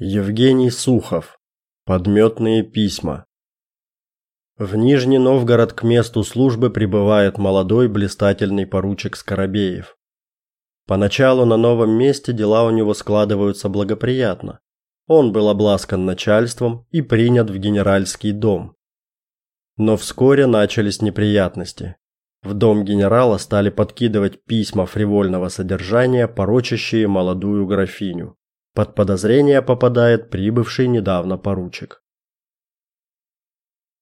Евгений Сухов. Подметные письма. В Нижний Новгород к месту службы прибывает молодой блистательный поручик Скоробеев. Поначалу на новом месте дела у него складываются благоприятно. Он был обласкан начальством и принят в генеральский дом. Но вскоре начались неприятности. В дом генерала стали подкидывать письма фривольного содержания, порочащие молодую графиню. Под подозрение попадает прибывший недавно поручик.